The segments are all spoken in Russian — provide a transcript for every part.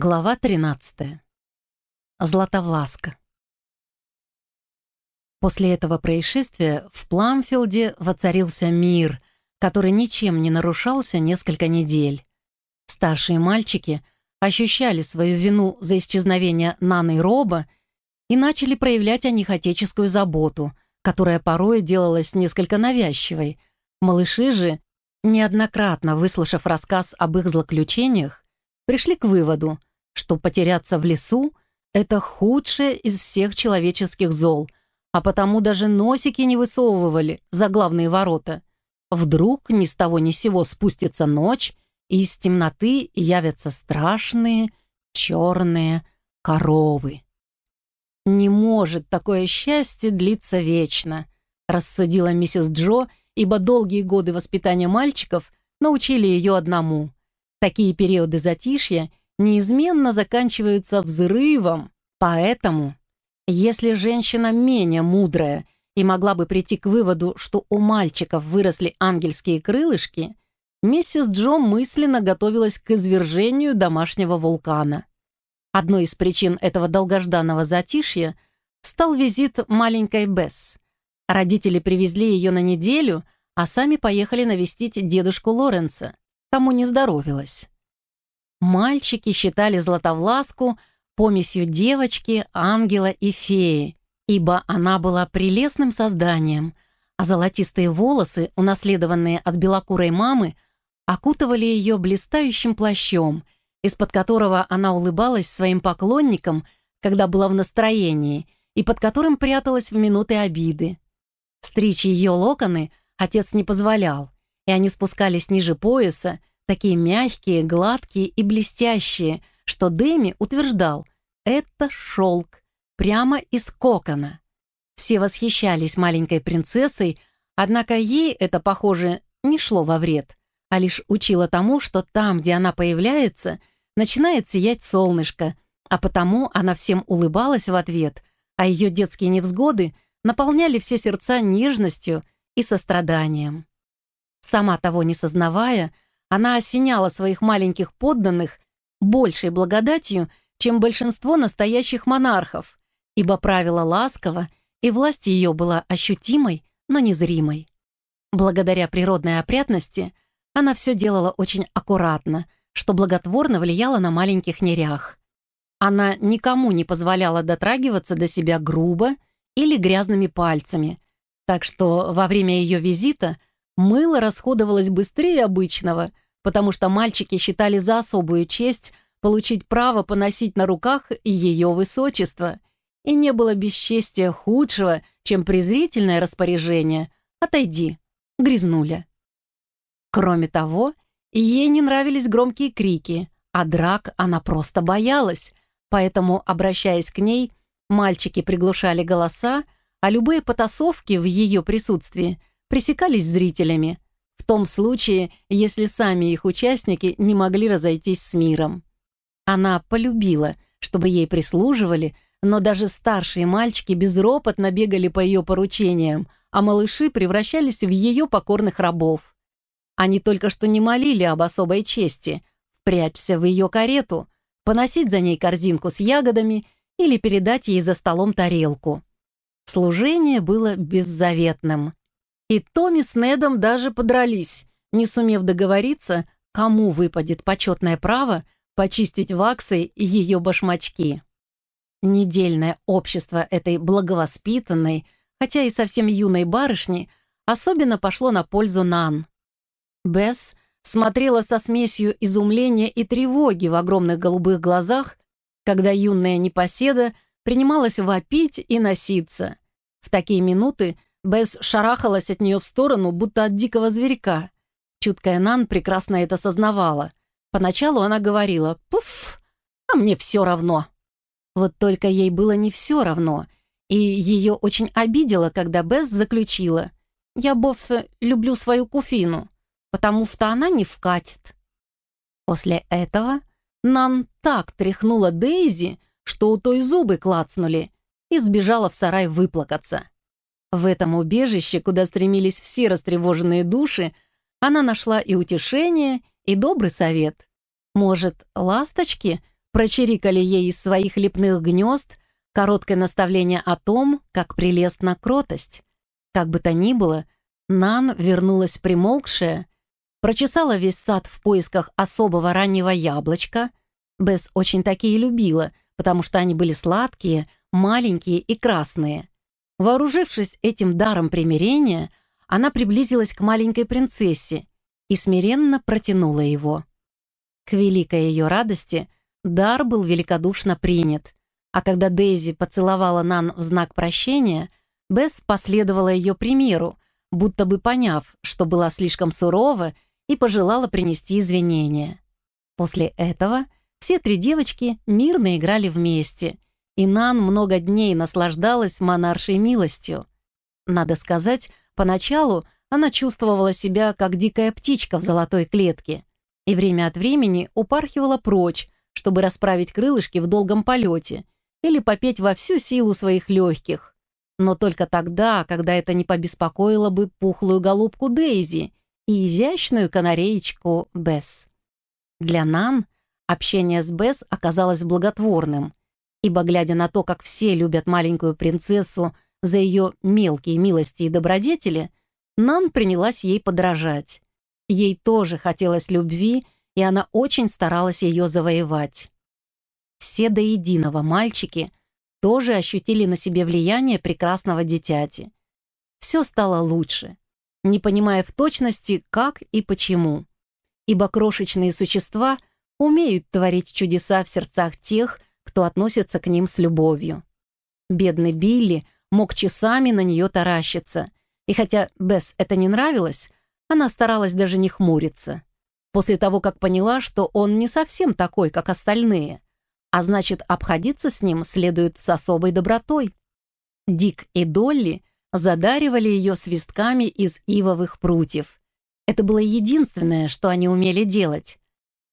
Глава 13. Златовласка. После этого происшествия в Пламфилде воцарился мир, который ничем не нарушался несколько недель. Старшие мальчики ощущали свою вину за исчезновение Наны и Роба и начали проявлять о них отеческую заботу, которая порой делалась несколько навязчивой. Малыши же, неоднократно выслушав рассказ об их злоключениях, пришли к выводу, что потеряться в лесу — это худшее из всех человеческих зол, а потому даже носики не высовывали за главные ворота. Вдруг ни с того ни сего спустится ночь, и из темноты явятся страшные черные коровы. «Не может такое счастье длиться вечно», — рассудила миссис Джо, ибо долгие годы воспитания мальчиков научили ее одному. Такие периоды затишья неизменно заканчиваются взрывом, поэтому, если женщина менее мудрая и могла бы прийти к выводу, что у мальчиков выросли ангельские крылышки, миссис Джо мысленно готовилась к извержению домашнего вулкана. Одной из причин этого долгожданного затишья стал визит маленькой Бесс. Родители привезли ее на неделю, а сами поехали навестить дедушку Лоренса. Тому не здоровилось. Мальчики считали Златовласку помесью девочки, ангела и феи, ибо она была прелестным созданием, а золотистые волосы, унаследованные от белокурой мамы, окутывали ее блистающим плащом, из-под которого она улыбалась своим поклонникам, когда была в настроении, и под которым пряталась в минуты обиды. Стричь ее локоны отец не позволял, и они спускались ниже пояса, такие мягкие, гладкие и блестящие, что Дэми утверждал, это шелк, прямо из кокона. Все восхищались маленькой принцессой, однако ей это, похоже, не шло во вред, а лишь учило тому, что там, где она появляется, начинает сиять солнышко, а потому она всем улыбалась в ответ, а ее детские невзгоды наполняли все сердца нежностью и состраданием. Сама того не сознавая, она осеняла своих маленьких подданных большей благодатью, чем большинство настоящих монархов, ибо правила ласково, и власть ее была ощутимой, но незримой. Благодаря природной опрятности она все делала очень аккуратно, что благотворно влияло на маленьких нерях. Она никому не позволяла дотрагиваться до себя грубо или грязными пальцами, так что во время ее визита Мыло расходовалось быстрее обычного, потому что мальчики считали за особую честь получить право поносить на руках ее высочество. И не было бесчестия худшего, чем презрительное распоряжение «Отойди, грязнуля». Кроме того, ей не нравились громкие крики, а драк она просто боялась, поэтому, обращаясь к ней, мальчики приглушали голоса, а любые потасовки в ее присутствии пресекались зрителями, в том случае, если сами их участники не могли разойтись с миром. Она полюбила, чтобы ей прислуживали, но даже старшие мальчики безропотно бегали по ее поручениям, а малыши превращались в ее покорных рабов. Они только что не молили об особой чести впрячься в ее карету, поносить за ней корзинку с ягодами или передать ей за столом тарелку. Служение было беззаветным. И Томми с Недом даже подрались, не сумев договориться, кому выпадет почетное право почистить ваксой ее башмачки. Недельное общество этой благовоспитанной, хотя и совсем юной барышни, особенно пошло на пользу Нан. Бесс смотрела со смесью изумления и тревоги в огромных голубых глазах, когда юная непоседа принималась вопить и носиться. В такие минуты Бесс шарахалась от нее в сторону, будто от дикого зверька. Чуткая Нан прекрасно это сознавала. Поначалу она говорила «Пуф, а мне все равно». Вот только ей было не все равно, и ее очень обидело, когда Бесс заключила «Я, босс, люблю свою куфину, потому что она не вкатит». После этого Нан так тряхнула Дейзи, что у той зубы клацнули, и сбежала в сарай выплакаться. В этом убежище, куда стремились все растревоженные души, она нашла и утешение, и добрый совет. Может, ласточки прочирикали ей из своих лепных гнезд короткое наставление о том, как прелестна кротость. Как бы то ни было, Нан вернулась примолкшая, прочесала весь сад в поисках особого раннего яблочка. Бесс очень такие любила, потому что они были сладкие, маленькие и красные. Вооружившись этим даром примирения, она приблизилась к маленькой принцессе и смиренно протянула его. К великой ее радости дар был великодушно принят, а когда Дейзи поцеловала Нан в знак прощения, Бесс последовала ее примеру, будто бы поняв, что была слишком сурова и пожелала принести извинения. После этого все три девочки мирно играли вместе, и Нан много дней наслаждалась монаршей милостью. Надо сказать, поначалу она чувствовала себя как дикая птичка в золотой клетке и время от времени упархивала прочь, чтобы расправить крылышки в долгом полете или попеть во всю силу своих легких. Но только тогда, когда это не побеспокоило бы пухлую голубку Дейзи и изящную канареечку Бесс. Для Нан общение с Бесс оказалось благотворным, ибо, глядя на то, как все любят маленькую принцессу за ее мелкие милости и добродетели, Нан принялась ей подражать. Ей тоже хотелось любви, и она очень старалась ее завоевать. Все до единого мальчики тоже ощутили на себе влияние прекрасного дитяти. Все стало лучше, не понимая в точности, как и почему. Ибо крошечные существа умеют творить чудеса в сердцах тех, кто относится к ним с любовью. Бедный Билли мог часами на нее таращиться, и хотя Бесс это не нравилось, она старалась даже не хмуриться. После того, как поняла, что он не совсем такой, как остальные, а значит, обходиться с ним следует с особой добротой. Дик и Долли задаривали ее свистками из ивовых прутьев. Это было единственное, что они умели делать.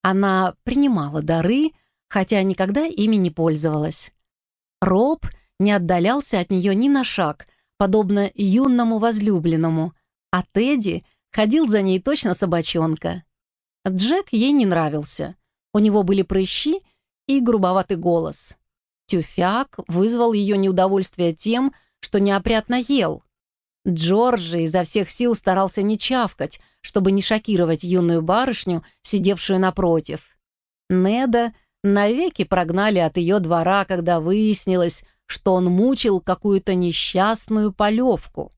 Она принимала дары, хотя никогда ими не пользовалась. Роб не отдалялся от нее ни на шаг, подобно юному возлюбленному, а Тедди ходил за ней точно собачонка. Джек ей не нравился. У него были прыщи и грубоватый голос. Тюфяк вызвал ее неудовольствие тем, что неопрятно ел. Джорджи изо всех сил старался не чавкать, чтобы не шокировать юную барышню, сидевшую напротив. Неда навеки прогнали от ее двора, когда выяснилось, что он мучил какую-то несчастную полевку.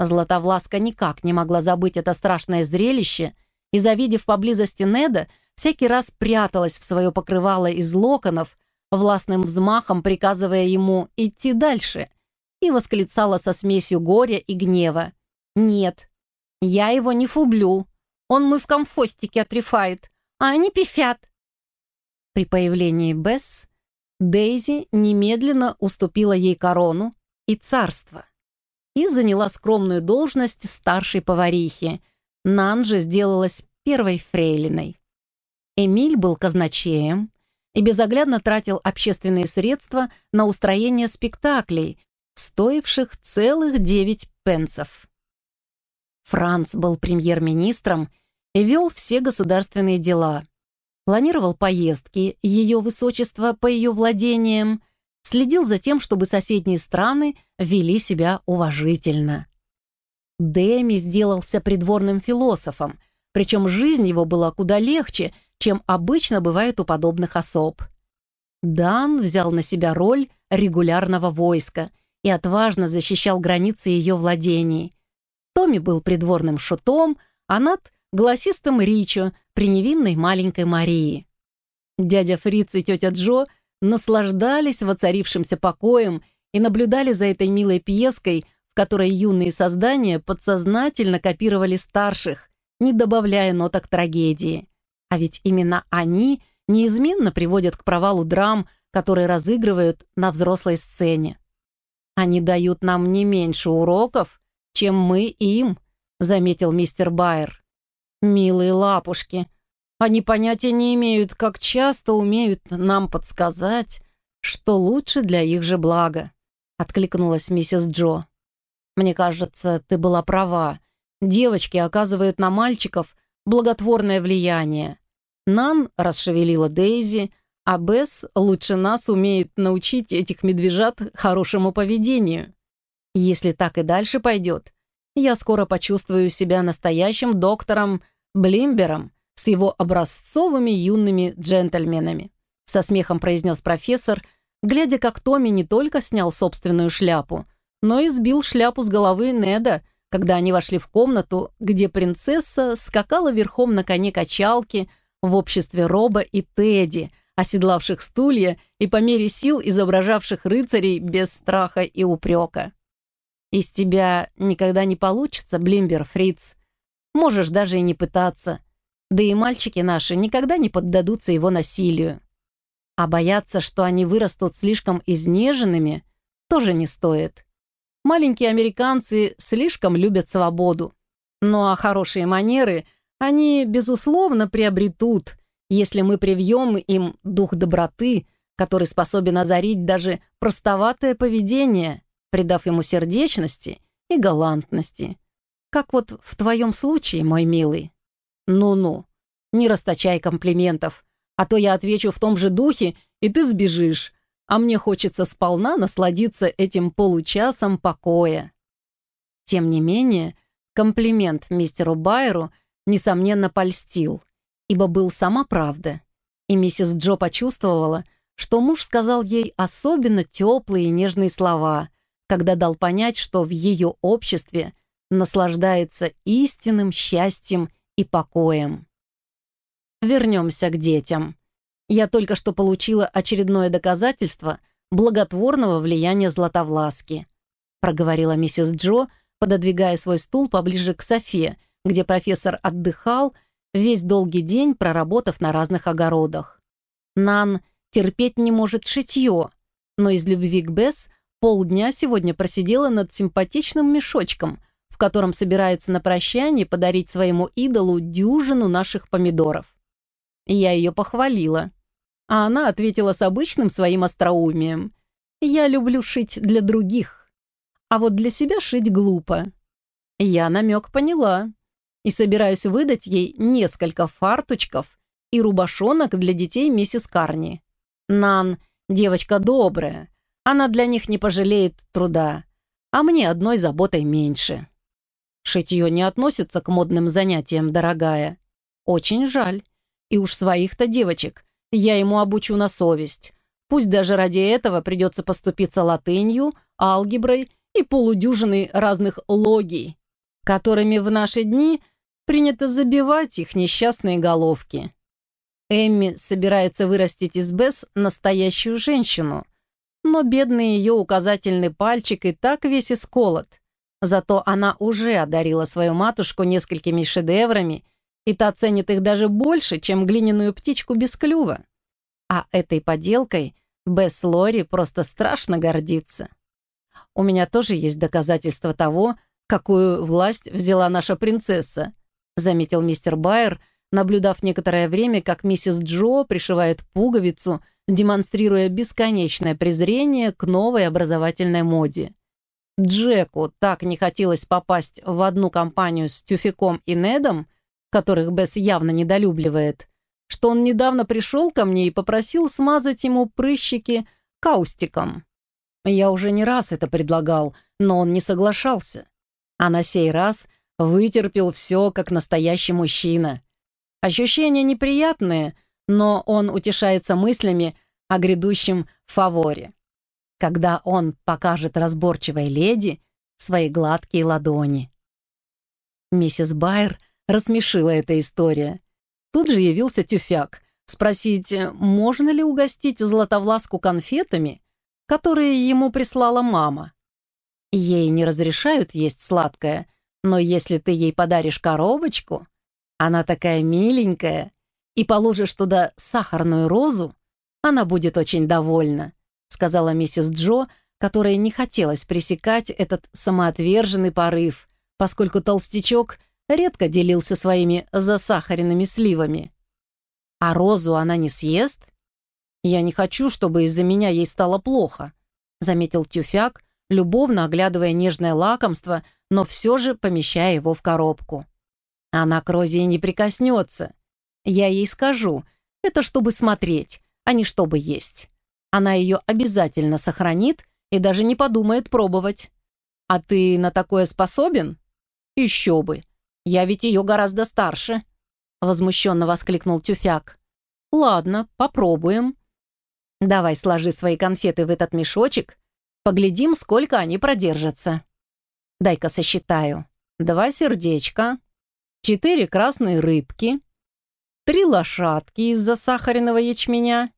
Златовласка никак не могла забыть это страшное зрелище и, завидев поблизости Неда, всякий раз пряталась в свое покрывало из локонов, властным взмахом приказывая ему идти дальше, и восклицала со смесью горя и гнева. «Нет, я его не фублю. Он мы в комфостике отрефает, а они пифят. При появлении Бесс Дейзи немедленно уступила ей корону и царство и заняла скромную должность старшей поварихи. Нан же сделалась первой фрейлиной. Эмиль был казначеем и безоглядно тратил общественные средства на устроение спектаклей, стоивших целых девять пенсов. Франц был премьер-министром и вел все государственные дела – планировал поездки ее высочества по ее владениям, следил за тем, чтобы соседние страны вели себя уважительно. Дэми сделался придворным философом, причем жизнь его была куда легче, чем обычно бывает у подобных особ. Дан взял на себя роль регулярного войска и отважно защищал границы ее владений. Томми был придворным шутом, а Нат — голосистым Ричо, при невинной маленькой Марии. Дядя Фриц и тетя Джо наслаждались воцарившимся покоем и наблюдали за этой милой пьеской, в которой юные создания подсознательно копировали старших, не добавляя ноток трагедии. А ведь именно они неизменно приводят к провалу драм, которые разыгрывают на взрослой сцене. Они дают нам не меньше уроков, чем мы им, заметил мистер Байер. «Милые лапушки, они понятия не имеют, как часто умеют нам подсказать, что лучше для их же блага», — откликнулась миссис Джо. «Мне кажется, ты была права. Девочки оказывают на мальчиков благотворное влияние. Нам расшевелила Дейзи, А Бесс лучше нас умеет научить этих медвежат хорошему поведению. Если так и дальше пойдет, я скоро почувствую себя настоящим доктором Блимбером с его образцовыми юными джентльменами», со смехом произнес профессор, глядя, как Томми не только снял собственную шляпу, но и сбил шляпу с головы Неда, когда они вошли в комнату, где принцесса скакала верхом на коне качалки в обществе Роба и Тедди, оседлавших стулья и по мере сил изображавших рыцарей без страха и упрека. «Из тебя никогда не получится, Блимбер, Фриц. Можешь даже и не пытаться. Да и мальчики наши никогда не поддадутся его насилию. А бояться, что они вырастут слишком изнеженными, тоже не стоит. Маленькие американцы слишком любят свободу. Ну а хорошие манеры они, безусловно, приобретут, если мы привьем им дух доброты, который способен озарить даже простоватое поведение, придав ему сердечности и галантности. Как вот в твоем случае, мой милый. Ну-ну, не расточай комплиментов, а то я отвечу в том же духе, и ты сбежишь, а мне хочется сполна насладиться этим получасом покоя. Тем не менее, комплимент мистеру Байеру, несомненно, польстил, ибо был сама правда, и миссис Джо почувствовала, что муж сказал ей особенно теплые и нежные слова, когда дал понять, что в ее обществе наслаждается истинным счастьем и покоем. Вернемся к детям. Я только что получила очередное доказательство благотворного влияния Златовласки, проговорила миссис Джо, пододвигая свой стул поближе к Софе, где профессор отдыхал, весь долгий день проработав на разных огородах. Нан терпеть не может шитье, но из любви к Бесс полдня сегодня просидела над симпатичным мешочком, в котором собирается на прощание подарить своему идолу дюжину наших помидоров. Я ее похвалила, а она ответила с обычным своим остроумием. «Я люблю шить для других, а вот для себя шить глупо». Я намек поняла и собираюсь выдать ей несколько фарточков и рубашонок для детей миссис Карни. Нан — девочка добрая, она для них не пожалеет труда, а мне одной заботой меньше. Шитье не относится к модным занятиям, дорогая. Очень жаль. И уж своих-то девочек я ему обучу на совесть. Пусть даже ради этого придется поступиться латынью, алгеброй и полудюжиной разных логий, которыми в наши дни принято забивать их несчастные головки. Эмми собирается вырастить из Бесс настоящую женщину, но бедный ее указательный пальчик и так весь исколот. Зато она уже одарила свою матушку несколькими шедеврами, и та ценит их даже больше, чем глиняную птичку без клюва. А этой поделкой Бесс Лори просто страшно гордится. У меня тоже есть доказательства того, какую власть взяла наша принцесса, заметил мистер Байер, наблюдав некоторое время, как миссис Джо пришивает пуговицу, демонстрируя бесконечное презрение к новой образовательной моде. Джеку так не хотелось попасть в одну компанию с Тюфиком и Недом, которых Бесс явно недолюбливает, что он недавно пришел ко мне и попросил смазать ему прыщики каустиком. Я уже не раз это предлагал, но он не соглашался. А на сей раз вытерпел все, как настоящий мужчина. Ощущения неприятные, но он утешается мыслями о грядущем фаворе когда он покажет разборчивой леди свои гладкие ладони. Миссис Байер рассмешила эта история. Тут же явился тюфяк, спросить, можно ли угостить Златовласку конфетами, которые ему прислала мама. Ей не разрешают есть сладкое, но если ты ей подаришь коробочку, она такая миленькая, и положишь туда сахарную розу, она будет очень довольна сказала миссис Джо, которая не хотелось пресекать этот самоотверженный порыв, поскольку толстячок редко делился своими засахаренными сливами. «А розу она не съест?» «Я не хочу, чтобы из-за меня ей стало плохо», заметил Тюфяк, любовно оглядывая нежное лакомство, но все же помещая его в коробку. Она к Розе не прикоснется. Я ей скажу, это чтобы смотреть, а не чтобы есть. Она ее обязательно сохранит и даже не подумает пробовать. А ты на такое способен? Еще бы. Я ведь ее гораздо старше. Возмущенно воскликнул Тюфяк. Ладно, попробуем. Давай сложи свои конфеты в этот мешочек, поглядим, сколько они продержатся. Дай-ка сосчитаю. Два сердечка, четыре красные рыбки, три лошадки из засахаренного ячменя,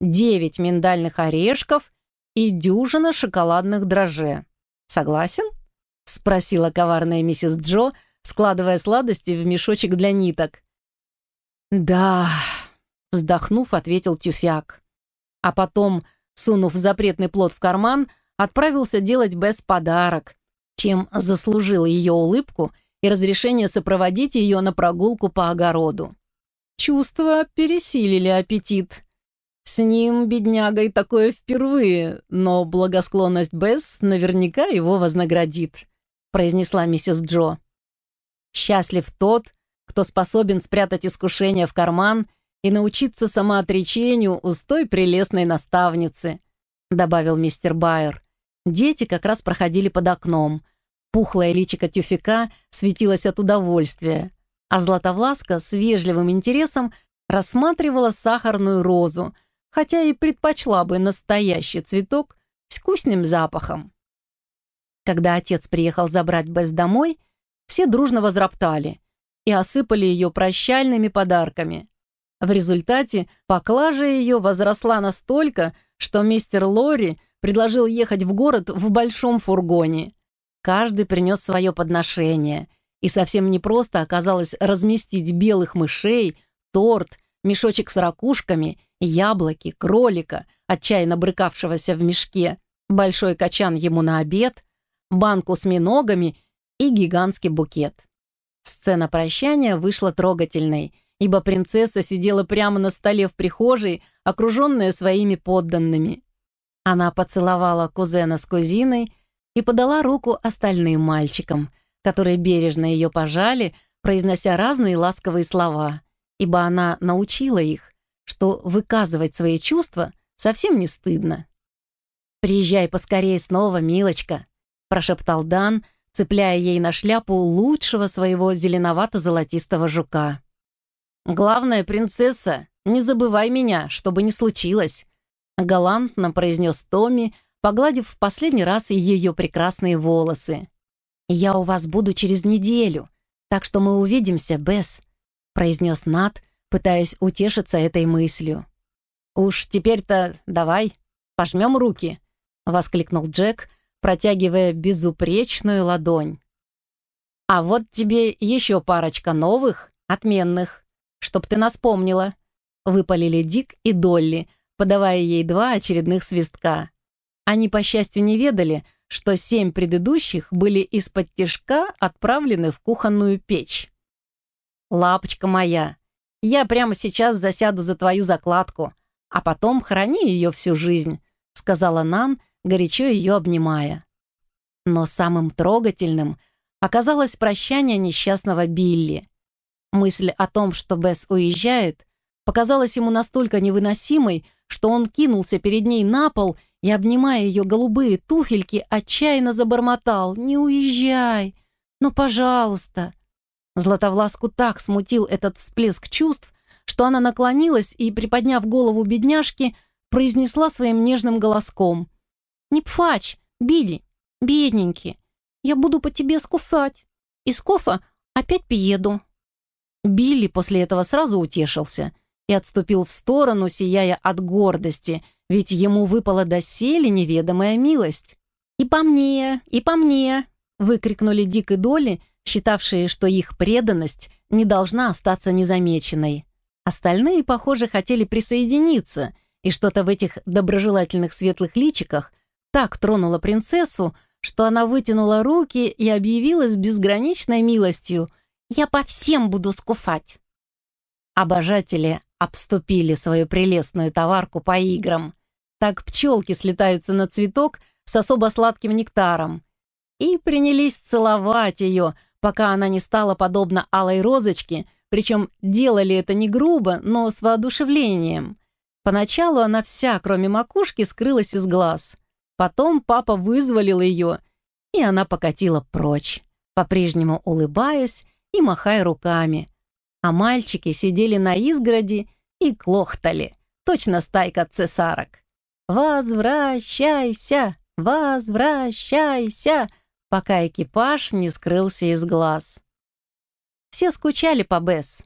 девять миндальных орешков и дюжина шоколадных дрожжей. Согласен? Спросила коварная миссис Джо, складывая сладости в мешочек для ниток. «Да», — вздохнув, ответил Тюфяк. А потом, сунув запретный плод в карман, отправился делать Бесс подарок, чем заслужил ее улыбку и разрешение сопроводить ее на прогулку по огороду. Чувства пересилили аппетит. С ним, беднягой, такое впервые, но благосклонность Бесс наверняка его вознаградит, произнесла миссис Джо. Счастлив тот, кто способен спрятать искушение в карман и научиться самоотречению у той прелестной наставницы», — добавил мистер Байер. Дети как раз проходили под окном. Пухлое личико тюфика светилось от удовольствия, а Златовласка с вежливым интересом рассматривала сахарную розу, хотя и предпочла бы настоящий цветок с вкусным запахом. Когда отец приехал забрать Бесс домой, все дружно возроптали и осыпали ее прощальными подарками. В результате поклажа ее возросла настолько, что мистер Лори предложил ехать в город в большом фургоне. Каждый принес свое подношение, и совсем непросто оказалось разместить белых мышей, торт, мешочек с ракушками, яблоки, кролика, отчаянно брыкавшегося в мешке, большой качан ему на обед, банку с миногами и гигантский букет. Сцена прощания вышла трогательной — ибо принцесса сидела прямо на столе в прихожей, окруженная своими подданными. Она поцеловала кузена с кузиной и подала руку остальным мальчикам, которые бережно ее пожали, произнося разные ласковые слова, ибо она научила их, что выказывать свои чувства совсем не стыдно. «Приезжай поскорее снова, милочка», — прошептал Дан, цепляя ей на шляпу лучшего своего зеленовато-золотистого жука. «Главное, принцесса, не забывай меня, чтобы не случилось», галантно произнес Томми, погладив в последний раз ее прекрасные волосы. «Я у вас буду через неделю, так что мы увидимся, Бесс», произнес Нат, пытаясь утешиться этой мыслью. «Уж теперь-то давай, пожмем руки», воскликнул Джек, протягивая безупречную ладонь. «А вот тебе еще парочка новых, отменных чтоб ты нас помнила», — выпалили Дик и Долли, подавая ей два очередных свистка. Они, по счастью, не ведали, что семь предыдущих были из-под тишка отправлены в кухонную печь. «Лапочка моя, я прямо сейчас засяду за твою закладку, а потом храни ее всю жизнь», — сказала Нан, горячо ее обнимая. Но самым трогательным оказалось прощание несчастного Билли. Мысль о том, что Бесс уезжает, показалась ему настолько невыносимой, что он кинулся перед ней на пол и, обнимая ее голубые туфельки, отчаянно забормотал «Не уезжай! Ну, пожалуйста!» Златовласку так смутил этот всплеск чувств, что она наклонилась и, приподняв голову бедняжки, произнесла своим нежным голоском «Не пфач, Билли, бедненький, я буду по тебе скуфать, и скофа опять приеду». Билли после этого сразу утешился и отступил в сторону, сияя от гордости, ведь ему выпала доселе неведомая милость. «И по мне, и по мне!» — выкрикнули Дик и Долли, считавшие, что их преданность не должна остаться незамеченной. Остальные, похоже, хотели присоединиться, и что-то в этих доброжелательных светлых личиках так тронуло принцессу, что она вытянула руки и объявила с безграничной милостью я по всем буду скуфать. Обожатели обступили свою прелестную товарку по играм. Так пчелки слетаются на цветок с особо сладким нектаром. И принялись целовать ее, пока она не стала подобна алой розочке, причем делали это не грубо, но с воодушевлением. Поначалу она вся, кроме макушки, скрылась из глаз. Потом папа вызволил ее, и она покатила прочь, по-прежнему улыбаясь и махая руками. А мальчики сидели на изгороди и клохтали, точно стайка цесарок. «Возвращайся! Возвращайся!» пока экипаж не скрылся из глаз. Все скучали по Бесс.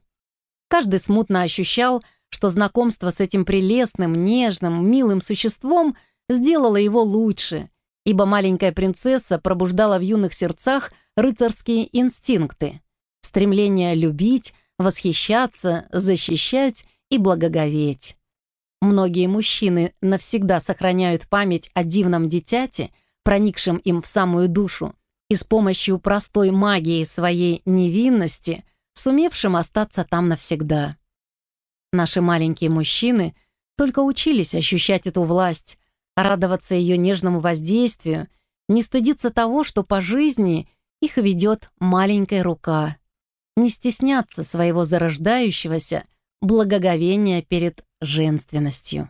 Каждый смутно ощущал, что знакомство с этим прелестным, нежным, милым существом сделало его лучше, ибо маленькая принцесса пробуждала в юных сердцах рыцарские инстинкты, стремление любить, восхищаться, защищать и благоговеть. Многие мужчины навсегда сохраняют память о дивном дитяте, проникшем им в самую душу, и с помощью простой магии своей невинности, сумевшим остаться там навсегда. Наши маленькие мужчины только учились ощущать эту власть, радоваться ее нежному воздействию, не стыдиться того, что по жизни их ведет маленькая рука, не стесняться своего зарождающегося благоговения перед женственностью.